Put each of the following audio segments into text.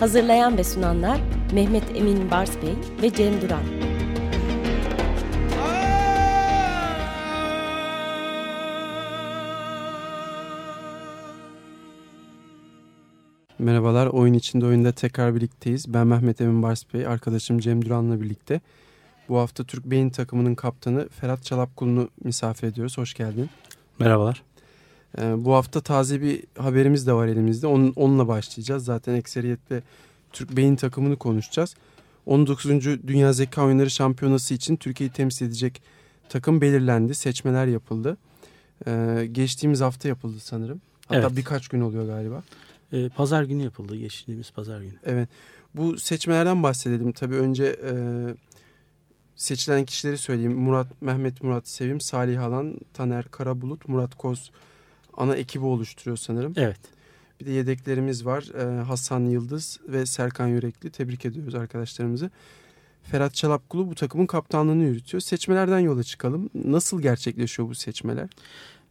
Hazırlayan ve sunanlar Mehmet Emin Bars Bey ve Cem Duran. Merhabalar, oyun içinde oyunda tekrar birlikteyiz. Ben Mehmet Emin Bars Bey, arkadaşım Cem Duran'la birlikte. Bu hafta Türk Beyin takımının kaptanı Ferhat Çalapkulu'nu misafir ediyoruz. Hoş geldin. Merhabalar. Ee, bu hafta taze bir haberimiz de var elimizde. Onun, onunla başlayacağız. Zaten ekseriyetle Türk Beyin takımını konuşacağız. 19. Dünya Zeka Oyunları Şampiyonası için Türkiye'yi temsil edecek takım belirlendi. Seçmeler yapıldı. Ee, geçtiğimiz hafta yapıldı sanırım. Hatta Evet. birkaç gün oluyor galiba. Ee, pazar günü yapıldı. Geçtiğimiz pazar günü. Evet. Bu seçmelerden bahsedelim. Tabii önce e, seçilen kişileri söyleyeyim. Murat Mehmet Murat Sevim, Salih Alan, Taner Karabulut, Murat Koz ana ekibi oluşturuyor sanırım. Evet. Bir de yedeklerimiz var. E, Hasan Yıldız ve Serkan Yürekli. Tebrik ediyoruz arkadaşlarımızı. Ferhat Çalapkulu bu takımın kaptanlığını yürütüyor. Seçmelerden yola çıkalım. Nasıl gerçekleşiyor bu seçmeler?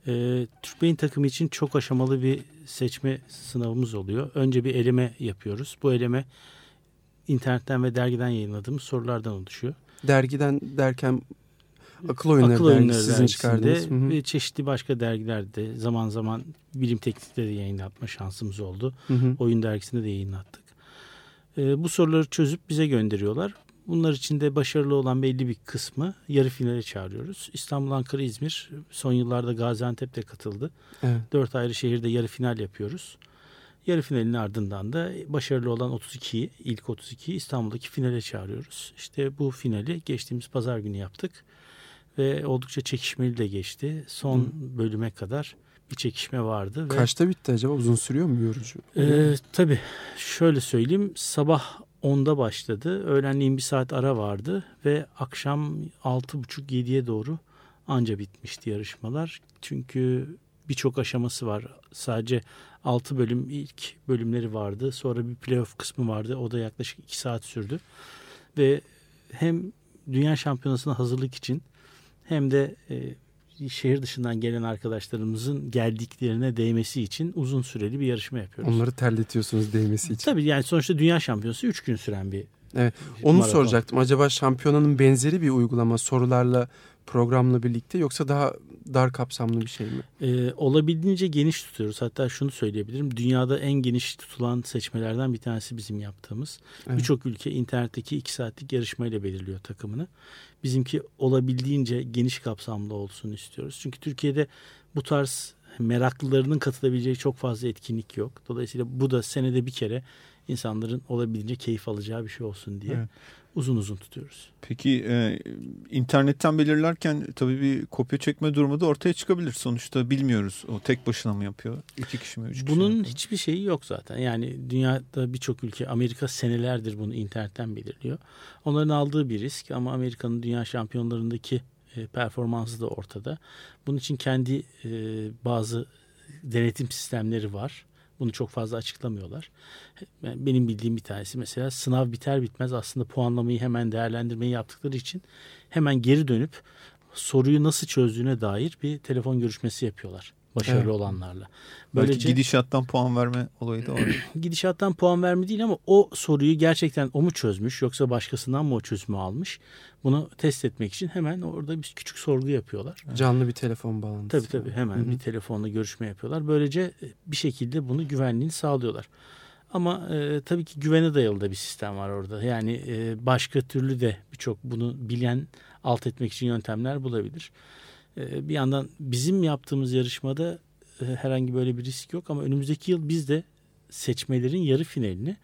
Ee, Türk Beyin takımı için çok aşamalı bir seçme sınavımız oluyor. Önce bir eleme yapıyoruz. Bu eleme internetten ve dergiden yayınladığımız sorulardan oluşuyor. Dergiden derken akıl oyunları, Akıl dergisi Oyunları sizin hı. ve çeşitli başka dergilerde zaman zaman bilim teknikleri de yayınlatma şansımız oldu. Hı hı. Oyun dergisinde de yayınlattık. Ee, bu soruları çözüp bize gönderiyorlar. Bunlar içinde başarılı olan belli bir kısmı yarı finale çağırıyoruz. İstanbul, Ankara, İzmir son yıllarda Gaziantep'te katıldı. Evet. Dört ayrı şehirde yarı final yapıyoruz. Yarı finalin ardından da başarılı olan 32'yi, ilk 32'yi İstanbul'daki finale çağırıyoruz. İşte bu finali geçtiğimiz pazar günü yaptık. Ve oldukça çekişmeli de geçti. Son bölüme kadar bir çekişme vardı. Ve Kaçta bitti acaba? Uzun sürüyor mu yorucu? ee, tabii şöyle söyleyeyim sabah 10'da başladı. Öğlenleyin bir saat ara vardı ve akşam 6.30-7'ye doğru anca bitmişti yarışmalar. Çünkü birçok aşaması var. Sadece 6 bölüm ilk bölümleri vardı. Sonra bir playoff kısmı vardı. O da yaklaşık 2 saat sürdü. Ve hem dünya şampiyonasına hazırlık için hem de e, şehir dışından gelen arkadaşlarımızın geldiklerine değmesi için uzun süreli bir yarışma yapıyoruz. Onları terletiyorsunuz değmesi için. Tabii yani sonuçta dünya şampiyonası 3 gün süren bir Evet. Onu maraton. soracaktım. Acaba şampiyonanın benzeri bir uygulama sorularla programla birlikte yoksa daha dar kapsamlı bir şey mi? Ee, olabildiğince geniş tutuyoruz. Hatta şunu söyleyebilirim. Dünyada en geniş tutulan seçmelerden bir tanesi bizim yaptığımız. Evet. Birçok ülke internetteki 2 saatlik yarışmayla belirliyor takımını. Bizimki olabildiğince geniş kapsamlı olsun istiyoruz. Çünkü Türkiye'de bu tarz meraklılarının katılabileceği çok fazla etkinlik yok. Dolayısıyla bu da senede bir kere insanların olabildiğince keyif alacağı bir şey olsun diye Evet. uzun uzun tutuyoruz. Peki e, internetten belirlerken tabii bir kopya çekme durumu da ortaya çıkabilir. Sonuçta bilmiyoruz o tek başına mı yapıyor, iki kişi mi, üç kişi mi Bunun yapıyor? hiçbir şeyi yok zaten. Yani dünyada birçok ülke, Amerika senelerdir bunu internetten belirliyor. Onların aldığı bir risk ama Amerika'nın dünya şampiyonlarındaki e, performansı da ortada. Bunun için kendi e, bazı denetim sistemleri var. Bunu çok fazla açıklamıyorlar. Ben- Benim bildiğim bir tanesi mesela sınav biter bitmez aslında puanlamayı hemen değerlendirmeyi yaptıkları için hemen geri dönüp soruyu nasıl çözdüğüne dair bir telefon görüşmesi yapıyorlar başarılı Evet. olanlarla. Belki Böylece gidişattan puan verme olayı da var. gidişattan puan verme değil ama o soruyu gerçekten o mu çözmüş yoksa başkasından mı o çözümü almış? Bunu test etmek için hemen orada bir küçük sorgu yapıyorlar. Canlı bir telefon bağlantısı. Tabii tabii hemen Hı hı. bir telefonla görüşme yapıyorlar. Böylece e, bir şekilde bunu güvenliğini sağlıyorlar. Ama e, tabii ki güvene dayalı da bir sistem var orada. Yani e, başka türlü de birçok bunu bilen alt etmek için yöntemler bulabilir. E, bir yandan bizim yaptığımız yarışmada e, herhangi böyle bir risk yok ama önümüzdeki yıl biz de seçmelerin yarı finalini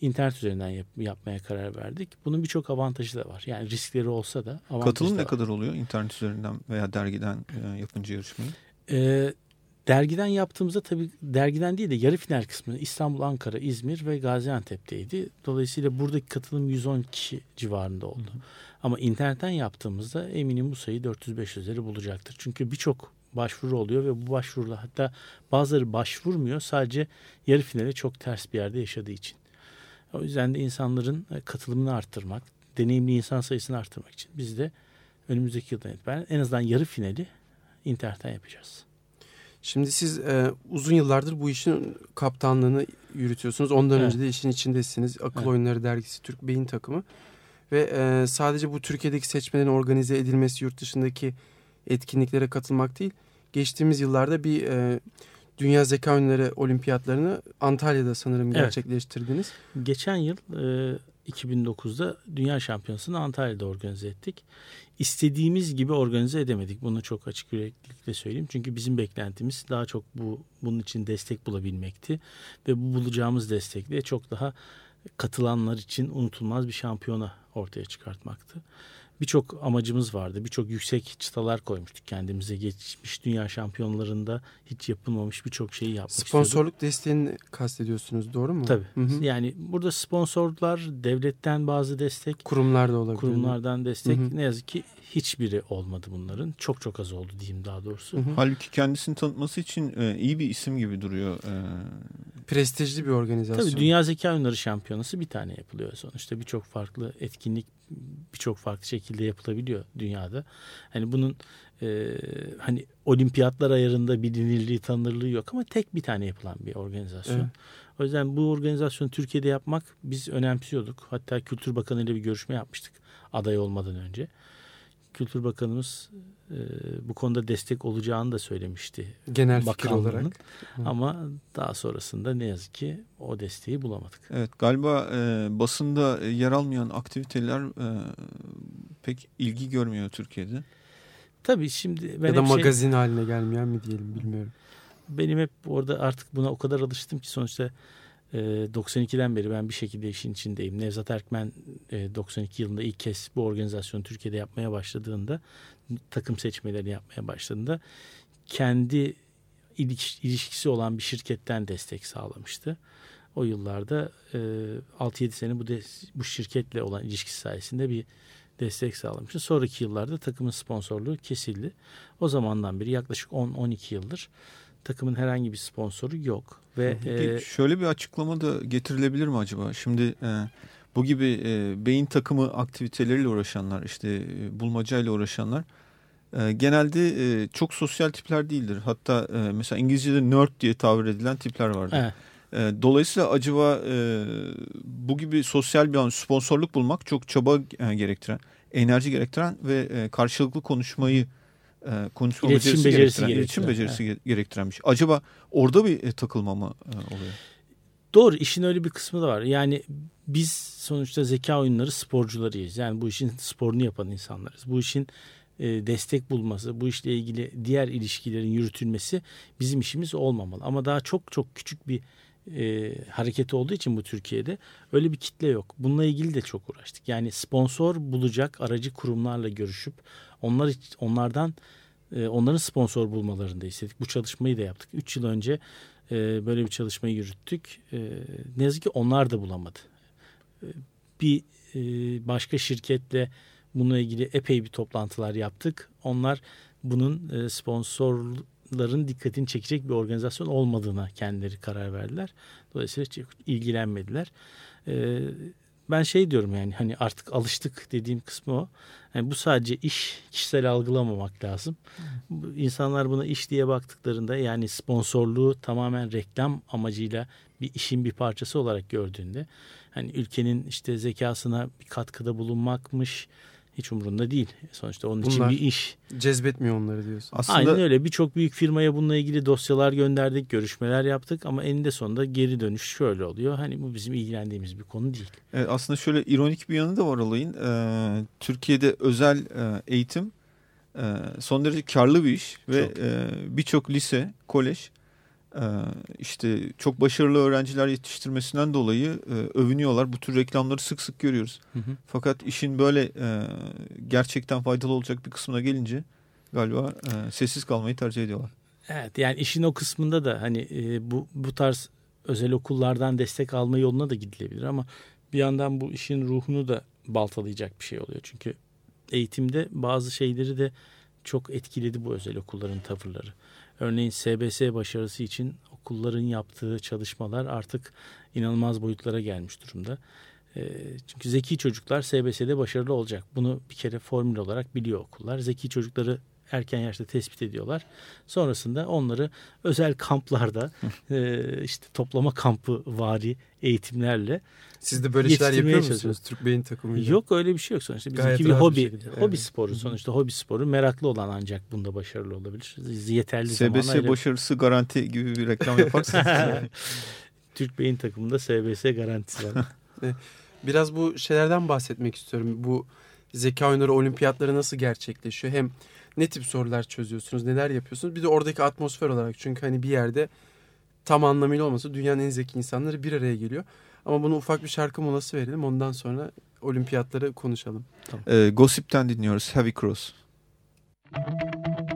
internet üzerinden yap- yapmaya karar verdik. Bunun birçok avantajı da var. Yani riskleri olsa da avantajı Katılım da ne var. kadar oluyor internet üzerinden veya dergiden e, yapınca yarışmayı? Ee, dergiden yaptığımızda tabii dergiden değil de yarı final kısmı İstanbul, Ankara, İzmir ve Gaziantep'teydi. Dolayısıyla buradaki katılım 110 kişi civarında oldu. Hı hı. Ama internetten yaptığımızda eminim bu sayı 400-500'leri bulacaktır. Çünkü birçok başvuru oluyor ve bu başvurular hatta bazıları başvurmuyor sadece yarı finale çok ters bir yerde yaşadığı için. O yüzden de insanların e, katılımını arttırmak, deneyimli insan sayısını arttırmak için biz de önümüzdeki yıldan itibaren en azından yarı finali internetten yapacağız. Şimdi siz e, uzun yıllardır bu işin kaptanlığını yürütüyorsunuz. Ondan evet. önce de işin içindesiniz. Akıl evet. Oyunları Dergisi Türk Beyin Takımı. Ve e, sadece bu Türkiye'deki seçmelerin organize edilmesi yurt dışındaki etkinliklere katılmak değil. Geçtiğimiz yıllarda bir e, Dünya Zeka Oyunları Olimpiyatlarını Antalya'da sanırım gerçekleştirdiniz. Evet. Geçen yıl e, 2009'da Dünya Şampiyonası'nı Antalya'da organize ettik. İstediğimiz gibi organize edemedik. Bunu çok açık yüreklilikle söyleyeyim. Çünkü bizim beklentimiz daha çok bu bunun için destek bulabilmekti. Ve bu bulacağımız destekle çok daha katılanlar için unutulmaz bir şampiyona ortaya çıkartmaktı birçok amacımız vardı. Birçok yüksek çıtalar koymuştuk kendimize. Geçmiş dünya şampiyonlarında hiç yapılmamış birçok şeyi yapmak Sponsorluk istiyorduk. desteğini kastediyorsunuz doğru mu? Tabii. Hı hı. Yani burada sponsorlar, devletten bazı destek. Kurumlar da olabilir. Kurumlardan destek. Hı hı. Ne yazık ki hiçbiri olmadı bunların. Çok çok az oldu diyeyim daha doğrusu. Hı hı. Halbuki kendisini tanıtması için e, iyi bir isim gibi duruyor. E... Prestijli bir organizasyon. Tabii Dünya Zeka Oyunları Şampiyonası bir tane yapılıyor sonuçta. Birçok farklı etkinlik birçok farklı şekilde yapılabiliyor dünyada. Hani bunun e, hani olimpiyatlar ayarında bilinirliği tanınırlığı yok ama tek bir tane yapılan bir organizasyon. Evet. O yüzden bu organizasyonu Türkiye'de yapmak biz önemsiyorduk. Hatta Kültür Bakanı ile bir görüşme yapmıştık aday olmadan önce. Kültür Bakanımız e, bu konuda destek olacağını da söylemişti. Genel fikir olarak. Ama daha sonrasında ne yazık ki o desteği bulamadık. Evet galiba e, basında yer almayan aktiviteler e, pek ilgi görmüyor Türkiye'de. Tabii şimdi ben ya da şey- magazin şey, haline gelmeyen mi diyelim bilmiyorum. Benim hep orada artık buna o kadar alıştım ki sonuçta 92'den ee, beri ben bir şekilde işin içindeyim. Nevzat Erkmen 92 e, yılında ilk kez bu organizasyonu Türkiye'de yapmaya başladığında takım seçmelerini yapmaya başladığında kendi ilişkisi olan bir şirketten destek sağlamıştı. O yıllarda 6-7 e, sene bu bu şirketle olan ilişkisi sayesinde bir destek sağlamıştı. Sonraki yıllarda takımın sponsorluğu kesildi. O zamandan beri yaklaşık 10-12 yıldır takımın herhangi bir sponsoru yok. Ve e, şöyle bir açıklama da getirilebilir mi acaba? Şimdi e, bu gibi e, beyin takımı aktiviteleriyle uğraşanlar, işte e, bulmacayla uğraşanlar e, genelde e, çok sosyal tipler değildir. Hatta e, mesela İngilizce'de nerd diye tabir edilen tipler vardır. Evet. E, dolayısıyla acaba e, bu gibi sosyal bir an sponsorluk bulmak çok çaba e, gerektiren, enerji gerektiren ve e, karşılıklı konuşmayı konuşma iletişim becerisi, becerisi gerektiren, iletişim becerisi evet. gerektiren bir şey. Acaba orada bir takılma mı oluyor? Doğru işin öyle bir kısmı da var. Yani biz sonuçta zeka oyunları sporcularıyız. Yani bu işin sporunu yapan insanlarız. Bu işin destek bulması, bu işle ilgili diğer ilişkilerin yürütülmesi bizim işimiz olmamalı. Ama daha çok çok küçük bir e, hareketi olduğu için bu Türkiye'de öyle bir kitle yok. Bununla ilgili de çok uğraştık. Yani sponsor bulacak aracı kurumlarla görüşüp onlar onlardan e, onların sponsor bulmalarını da istedik. Bu çalışmayı da yaptık. Üç yıl önce e, böyle bir çalışmayı yürüttük. E, ne yazık ki onlar da bulamadı. E, bir e, başka şirketle bununla ilgili epey bir toplantılar yaptık. Onlar bunun e, sponsorların dikkatini çekecek bir organizasyon olmadığına kendileri karar verdiler. Dolayısıyla hiç ilgilenmediler. E, ben şey diyorum yani hani artık alıştık dediğim kısmı o. Yani bu sadece iş kişisel algılamamak lazım. Hmm. İnsanlar buna iş diye baktıklarında yani sponsorluğu tamamen reklam amacıyla bir işin bir parçası olarak gördüğünde hani ülkenin işte zekasına bir katkıda bulunmakmış, hiç umurunda değil. Sonuçta onun Bunlar için bir iş. Cezbetmiyor onları diyorsun. Aslında... Aynen öyle. Birçok büyük firmaya bununla ilgili dosyalar gönderdik, görüşmeler yaptık ama eninde sonunda geri dönüş şöyle oluyor. Hani bu bizim ilgilendiğimiz bir konu değil. Evet, aslında şöyle ironik bir yanı da var olayın. Ee, Türkiye'de özel e, eğitim e, son derece karlı bir iş ve e, birçok lise, kolej işte çok başarılı öğrenciler yetiştirmesinden dolayı e, övünüyorlar. Bu tür reklamları sık sık görüyoruz. Hı hı. Fakat işin böyle e, gerçekten faydalı olacak bir kısmına gelince galiba e, sessiz kalmayı tercih ediyorlar. Evet yani işin o kısmında da hani bu bu tarz özel okullardan destek alma yoluna da gidilebilir ama bir yandan bu işin ruhunu da baltalayacak bir şey oluyor. Çünkü eğitimde bazı şeyleri de çok etkiledi bu özel okulların tavırları. Örneğin SBS başarısı için okulların yaptığı çalışmalar artık inanılmaz boyutlara gelmiş durumda. E, çünkü zeki çocuklar SBS'de başarılı olacak. Bunu bir kere formül olarak biliyor okullar. Zeki çocukları erken yaşta tespit ediyorlar. Sonrasında onları özel kamplarda e, işte toplama kampı vari eğitimlerle Siz de böyle şeyler yapıyor musunuz Türk Beyin takımıyla? Yok öyle bir şey yok sonuçta. Bizimki bir hobi. Bir şekilde, hobi evet. sporu sonuçta. Hobi sporu meraklı olan ancak bunda başarılı olabilir. Yeterli SBS zamanla başarısı garanti gibi bir reklam yaparsanız. Türk Beyin takımında SBS garantisi var. Biraz bu şeylerden bahsetmek istiyorum. Bu zeka oyunları olimpiyatları nasıl gerçekleşiyor? Hem ne tip sorular çözüyorsunuz, neler yapıyorsunuz? Bir de oradaki atmosfer olarak çünkü hani bir yerde tam anlamıyla olmasa dünyanın en zeki insanları bir araya geliyor. Ama bunu ufak bir şarkı molası verelim. Ondan sonra olimpiyatları konuşalım. Tamam. Ee, Gossip'ten dinliyoruz. Heavy Cross. Müzik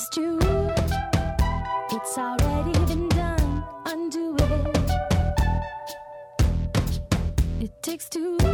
supposed to. It's already been done. Undo it. It takes two.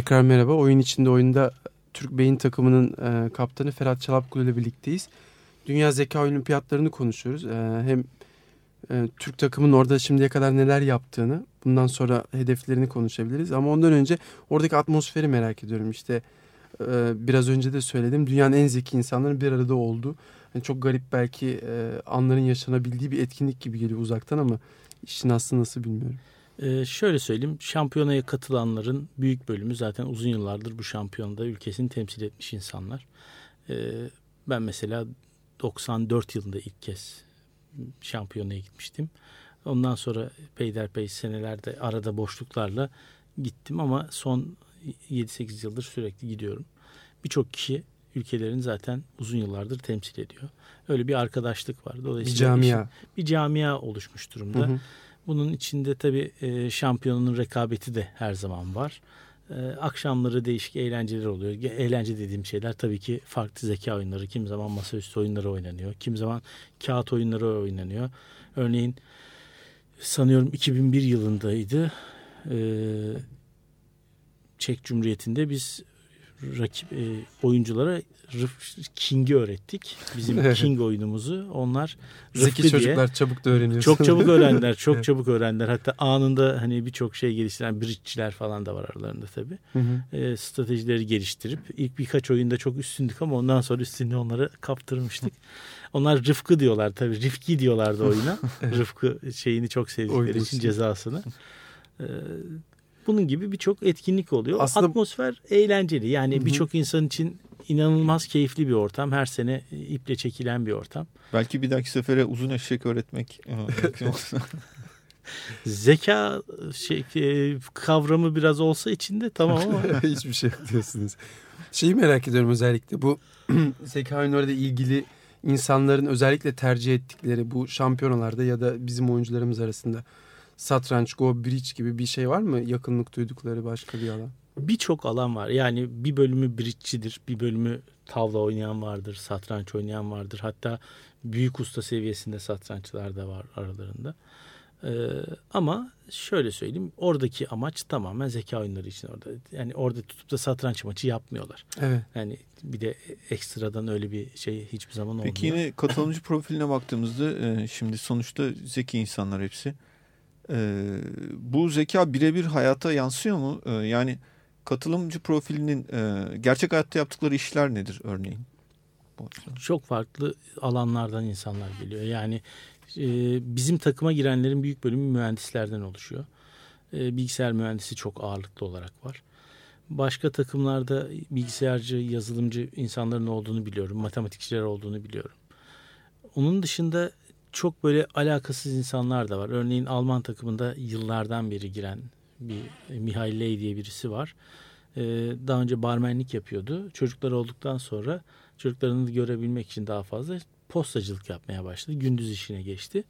Tekrar merhaba. Oyun içinde oyunda Türk Beyin takımının e, kaptanı Ferhat Çalapkulu ile birlikteyiz. Dünya Zeka Olimpiyatlarını konuşuyoruz. E, hem e, Türk takımın orada şimdiye kadar neler yaptığını, bundan sonra hedeflerini konuşabiliriz. Ama ondan önce oradaki atmosferi merak ediyorum. İşte e, biraz önce de söyledim. Dünyanın en zeki insanların bir arada olduğu. Yani çok garip belki e, anların yaşanabildiği bir etkinlik gibi geliyor uzaktan ama işin aslı nasıl bilmiyorum. Ee, şöyle söyleyeyim, şampiyonaya katılanların büyük bölümü zaten uzun yıllardır bu şampiyonada ülkesini temsil etmiş insanlar. Ee, ben mesela 94 yılında ilk kez şampiyonaya gitmiştim. Ondan sonra peyderpey senelerde arada boşluklarla gittim ama son 7-8 yıldır sürekli gidiyorum. Birçok kişi ülkelerin zaten uzun yıllardır temsil ediyor. Öyle bir arkadaşlık var. Dolayısıyla bir camia. Bir camia oluşmuş durumda. Hı hı. Bunun içinde tabii e, şampiyonun rekabeti de her zaman var. E, akşamları değişik eğlenceler oluyor. Eğlence dediğim şeyler tabii ki farklı zeka oyunları. Kim zaman masaüstü oyunları oynanıyor. Kim zaman kağıt oyunları oynanıyor. Örneğin sanıyorum 2001 yılındaydı. E, Çek Cumhuriyeti'nde biz rakip e, oyunculara King'i öğrettik. Bizim King oyunumuzu. Onlar Zeki diye, çocuklar çabuk da öğreniyor. Çok çabuk öğrendiler. Çok evet. çabuk öğrendiler. Hatta anında hani birçok şey geliştiren bridge'çiler falan da var aralarında tabii. Hı hı. E, stratejileri geliştirip ilk birkaç oyunda çok üstündük ama ondan sonra üstünlüğü onlara kaptırmıştık. Onlar Rıfkı diyorlar tabii. Rifki diyorlardı oyuna. Rıfkı şeyini çok sevdikleri için cezasını. E, bunun gibi birçok etkinlik oluyor. Aslında... Atmosfer eğlenceli. Yani birçok insan için inanılmaz keyifli bir ortam. Her sene iple çekilen bir ortam. Belki bir dahaki sefere uzun eşek öğretmek e, Zeka şey, e, kavramı biraz olsa içinde tamam ama. Hiçbir şey yok diyorsunuz. Şeyi merak ediyorum özellikle bu zeka oyunlarıyla ilgili insanların özellikle tercih ettikleri bu şampiyonalarda ya da bizim oyuncularımız arasında satranç, go, bridge gibi bir şey var mı? Yakınlık duydukları başka bir alan. Birçok alan var. Yani bir bölümü bridge'cidir, bir bölümü tavla oynayan vardır, satranç oynayan vardır. Hatta büyük usta seviyesinde satrançlar da var aralarında. Ee, ama şöyle söyleyeyim oradaki amaç tamamen zeka oyunları için orada. Yani orada tutup da satranç maçı yapmıyorlar. Evet. Yani bir de ekstradan öyle bir şey hiçbir zaman olmuyor. Peki yine katılımcı profiline baktığımızda e, şimdi sonuçta zeki insanlar hepsi. E, bu zeka birebir hayata yansıyor mu? E, yani katılımcı profilinin e, gerçek hayatta yaptıkları işler nedir örneğin? Çok farklı alanlardan insanlar geliyor. Yani e, bizim takıma girenlerin büyük bölümü mühendislerden oluşuyor. E, bilgisayar mühendisi çok ağırlıklı olarak var. Başka takımlarda bilgisayarcı, yazılımcı insanların olduğunu biliyorum. Matematikçiler olduğunu biliyorum. Onun dışında çok böyle alakasız insanlar da var. Örneğin Alman takımında yıllardan beri giren bir Mihail Ley diye birisi var. Ee, daha önce barmenlik yapıyordu. Çocuklar olduktan sonra çocuklarını görebilmek için daha fazla postacılık yapmaya başladı. Gündüz işine geçti.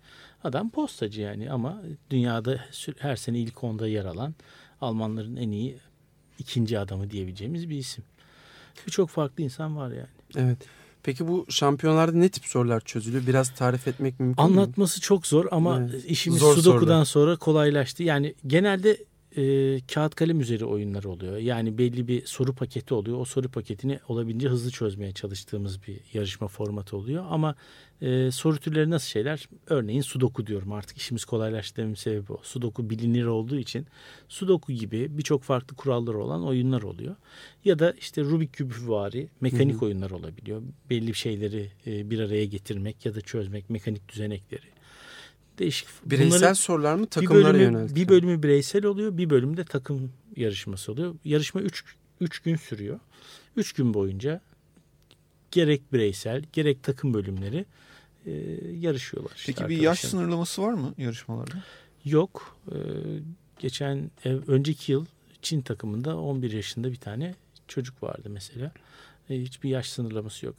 Adam postacı yani ama dünyada her sene ilk onda yer alan Almanların en iyi ikinci adamı diyebileceğimiz bir isim. Birçok farklı insan var yani. Evet. Peki bu şampiyonlarda ne tip sorular çözülüyor? Biraz tarif etmek mümkün Anlatması mü? Anlatması çok zor ama evet. işimiz zor Sudoku'dan sorular. sonra kolaylaştı. Yani genelde e, kağıt kalem üzeri oyunlar oluyor. Yani belli bir soru paketi oluyor. O soru paketini olabildiğince hızlı çözmeye çalıştığımız bir yarışma formatı oluyor. Ama e, soru türleri nasıl şeyler? Örneğin Sudoku diyorum artık işimiz kolaylaştı dememin sebebi o. Sudoku bilinir olduğu için Sudoku gibi birçok farklı kuralları olan oyunlar oluyor. Ya da işte Rubik küpü vari mekanik Hı-hı. oyunlar olabiliyor. Belli şeyleri e, bir araya getirmek ya da çözmek mekanik düzenekleri değişik. Bireysel Bunları, sorular mı takımlara bir yönelik? Bir bölümü bireysel oluyor, bir bölümde takım yarışması oluyor. Yarışma 3 3 gün sürüyor. 3 gün boyunca gerek bireysel gerek takım bölümleri e, yarışıyorlar. Işte Peki bir yaş sınırlaması var mı yarışmalarda? Yok. E, geçen önceki yıl Çin takımında 11 yaşında bir tane çocuk vardı mesela. E, hiçbir yaş sınırlaması yok.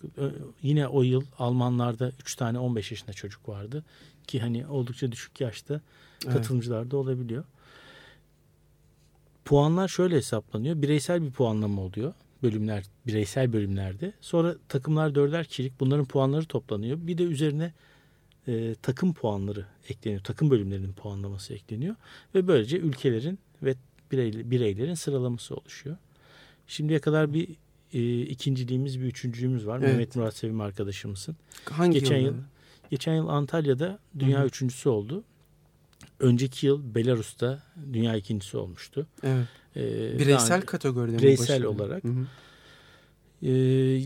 Yine o yıl Almanlarda 3 tane 15 yaşında çocuk vardı ki hani oldukça düşük yaşta katılımcılar evet. da olabiliyor. Puanlar şöyle hesaplanıyor. Bireysel bir puanlama oluyor. Bölümler, bireysel bölümlerde. Sonra takımlar dörder kişilik bunların puanları toplanıyor. Bir de üzerine e, takım puanları ekleniyor. Takım bölümlerinin puanlaması ekleniyor. Ve böylece ülkelerin ve birey, bireylerin sıralaması oluşuyor. Şimdiye kadar bir e, ikinciliğimiz, bir üçüncülüğümüz var. Evet. Mehmet Murat Sevim arkadaşımızın. Hangi Geçen yıl Geçen yıl Antalya'da dünya Hı hı. üçüncüsü oldu. Önceki yıl Belarus'ta dünya ikincisi olmuştu. Evet. Ee, Bireysel kategoride mi? bireysel olarak. Hı hı. Ee,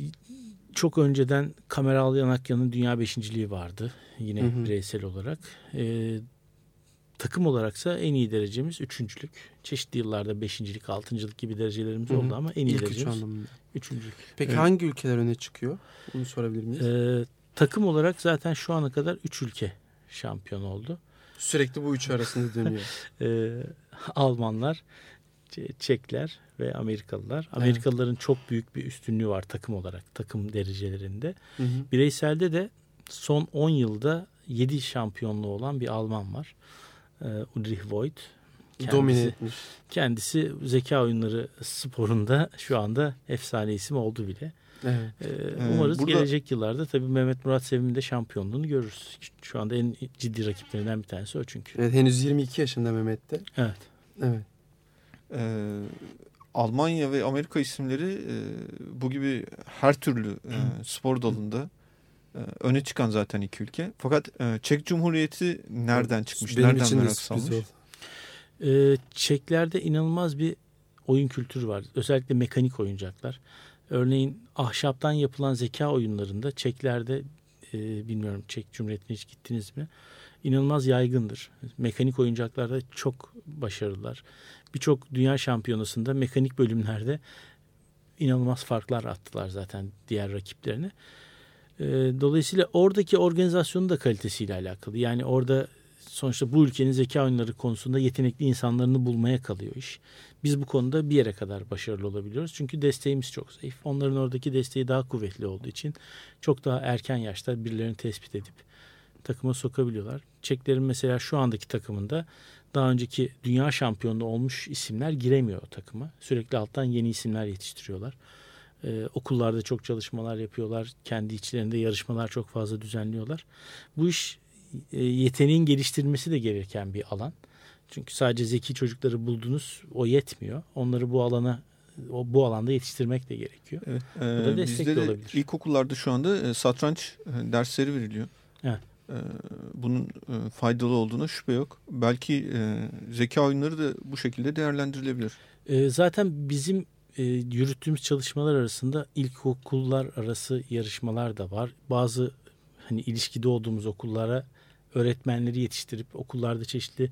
çok önceden Kameral Yanakya'nın dünya beşinciliği vardı. Yine Hı hı. bireysel olarak. Ee, takım olaraksa en iyi derecemiz üçüncülük. Çeşitli yıllarda beşincilik, altıncılık gibi derecelerimiz Hı hı. oldu ama en iyi İlk üç derecemiz anlamında. üçüncülük. Peki Evet. hangi ülkeler öne çıkıyor? Bunu sorabilir miyiz? Ee, takım olarak zaten şu ana kadar üç ülke şampiyon oldu. Sürekli bu üçü arasında dönüyor. Ee, Almanlar, Çe- Çekler ve Amerikalılar. Amerikalıların çok büyük bir üstünlüğü var takım olarak, takım derecelerinde. Hı hı. Bireyselde de son 10 yılda 7 şampiyonluğu olan bir Alman var. Ee, Ulrich Voigt. Domine Kendisi, etmiş. kendisi zeka oyunları sporunda şu anda efsane isim oldu bile. Evet. Ee, umarız burada- gelecek yıllarda tabii Mehmet Murat Sevim'in de şampiyonluğunu görürüz. Şu anda en ciddi rakiplerinden bir tanesi o çünkü. evet. Henüz 22 yaşında Mehmet'te. Evet. Evet. Ee, Almanya ve Amerika isimleri e, bu gibi her türlü e, spor dalında e, öne çıkan zaten iki ülke. Fakat e, Çek Cumhuriyeti nereden çıkmış? Benim nereden için merak salmış? Ee, Çeklerde inanılmaz bir oyun kültürü var. Özellikle mekanik oyuncaklar. Örneğin ahşaptan yapılan zeka oyunlarında Çeklerde e, bilmiyorum Çek Cumhuriyeti'ne hiç gittiniz mi? İnanılmaz yaygındır. Mekanik oyuncaklarda çok başarılılar. Birçok dünya şampiyonasında mekanik bölümlerde inanılmaz farklar attılar zaten diğer rakiplerine. Ee, dolayısıyla oradaki organizasyonun da kalitesiyle alakalı. Yani orada sonuçta bu ülkenin zeka oyunları konusunda yetenekli insanlarını bulmaya kalıyor iş. Biz bu konuda bir yere kadar başarılı olabiliyoruz. Çünkü desteğimiz çok zayıf. Onların oradaki desteği daha kuvvetli olduğu için çok daha erken yaşta birilerini tespit edip takıma sokabiliyorlar. Çeklerin mesela şu andaki takımında daha önceki dünya şampiyonu olmuş isimler giremiyor o takıma. Sürekli alttan yeni isimler yetiştiriyorlar. Ee, okullarda çok çalışmalar yapıyorlar. Kendi içlerinde yarışmalar çok fazla düzenliyorlar. Bu iş e, yeteneğin geliştirilmesi de gereken bir alan. Çünkü sadece zeki çocukları buldunuz o yetmiyor. Onları bu alana o bu alanda yetiştirmek de gerekiyor. Evet, da e, destek bizde de de olabilir. ilkokullarda şu anda e, satranç e, dersleri veriliyor. Evet. E, bunun e, faydalı olduğuna şüphe yok. Belki e, zeka oyunları da bu şekilde değerlendirilebilir. Ee, zaten bizim e, yürüttüğümüz çalışmalar arasında ilkokullar arası yarışmalar da var. Bazı hani ilişkide olduğumuz okullara öğretmenleri yetiştirip okullarda çeşitli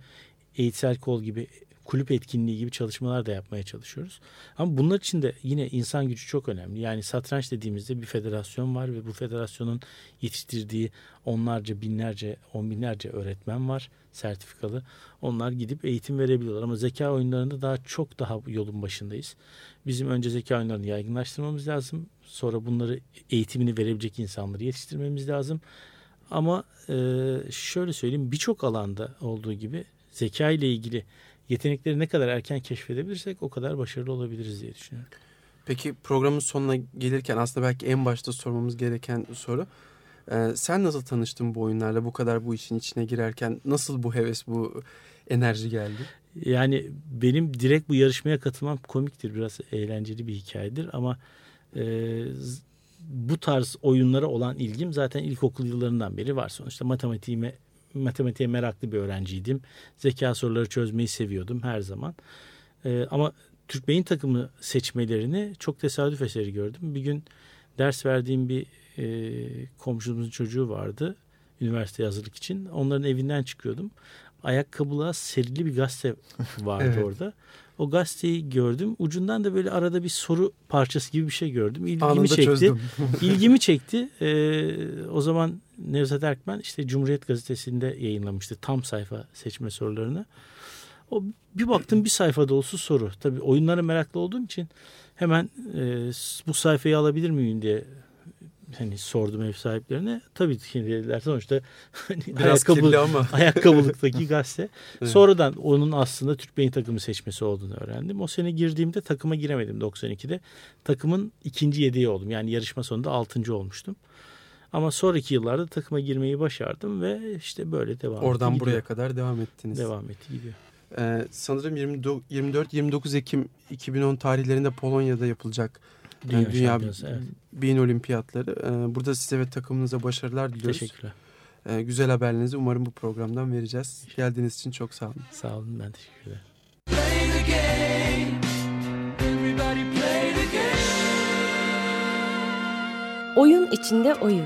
eğitsel kol gibi kulüp etkinliği gibi çalışmalar da yapmaya çalışıyoruz. Ama bunlar için de yine insan gücü çok önemli. Yani satranç dediğimizde bir federasyon var ve bu federasyonun yetiştirdiği onlarca, binlerce, on binlerce öğretmen var sertifikalı. Onlar gidip eğitim verebiliyorlar ama zeka oyunlarında daha çok daha yolun başındayız. Bizim önce zeka oyunlarını yaygınlaştırmamız lazım. Sonra bunları eğitimini verebilecek insanları yetiştirmemiz lazım. Ama e, şöyle söyleyeyim birçok alanda olduğu gibi zeka ile ilgili yetenekleri ne kadar erken keşfedebilirsek o kadar başarılı olabiliriz diye düşünüyorum. Peki programın sonuna gelirken aslında belki en başta sormamız gereken soru. Ee, sen nasıl tanıştın bu oyunlarla? Bu kadar bu işin içine girerken nasıl bu heves, bu enerji geldi? Yani benim direkt bu yarışmaya katılmam komiktir. Biraz eğlenceli bir hikayedir ama e, bu tarz oyunlara olan ilgim zaten ilkokul yıllarından beri var. Sonuçta matematiğime matematiğe meraklı bir öğrenciydim. Zeka soruları çözmeyi seviyordum her zaman. E, ama Türk Beyin takımı seçmelerini çok tesadüf eseri gördüm. Bir gün ders verdiğim bir e, komşumuzun çocuğu vardı üniversite hazırlık için. Onların evinden çıkıyordum. Ayakkabılığa serili bir gazete vardı Evet. orada. O gazeteyi gördüm. Ucundan da böyle arada bir soru parçası gibi bir şey gördüm. İlgimi Anında çekti. çözdüm. İlgimi çekti. Ee, o zaman Nevzat Erkmen işte Cumhuriyet Gazetesi'nde yayınlamıştı tam sayfa seçme sorularını. O bir baktım bir sayfa dolusu soru. Tabii oyunlara meraklı olduğum için hemen e, bu sayfayı alabilir miyim diye hani sordum ev sahiplerine. Tabii ki dediler sonuçta hani Biraz kirli ama. ayakkabılıktaki gazete. Evet. Sonradan onun aslında Türk Beyin takımı seçmesi olduğunu öğrendim. O sene girdiğimde takıma giremedim 92'de. Takımın ikinci yedeği oldum. Yani yarışma sonunda altıncı olmuştum. Ama sonraki yıllarda takıma girmeyi başardım ve işte böyle devam etti Oradan gidiyor. buraya kadar devam ettiniz. devam etti gidiyor. Ee, sanırım 24-29 Ekim 2010 tarihlerinde Polonya'da yapılacak Dünya, yani Dünya evet. Beyin Olimpiyatları. Ee, burada size ve takımınıza başarılar diliyoruz. Teşekkürler. Ee, güzel haberlerinizi umarım bu programdan vereceğiz. Geldiğiniz için çok sağ olun. Sağ olun ben teşekkür ederim. Oyun içinde oyun.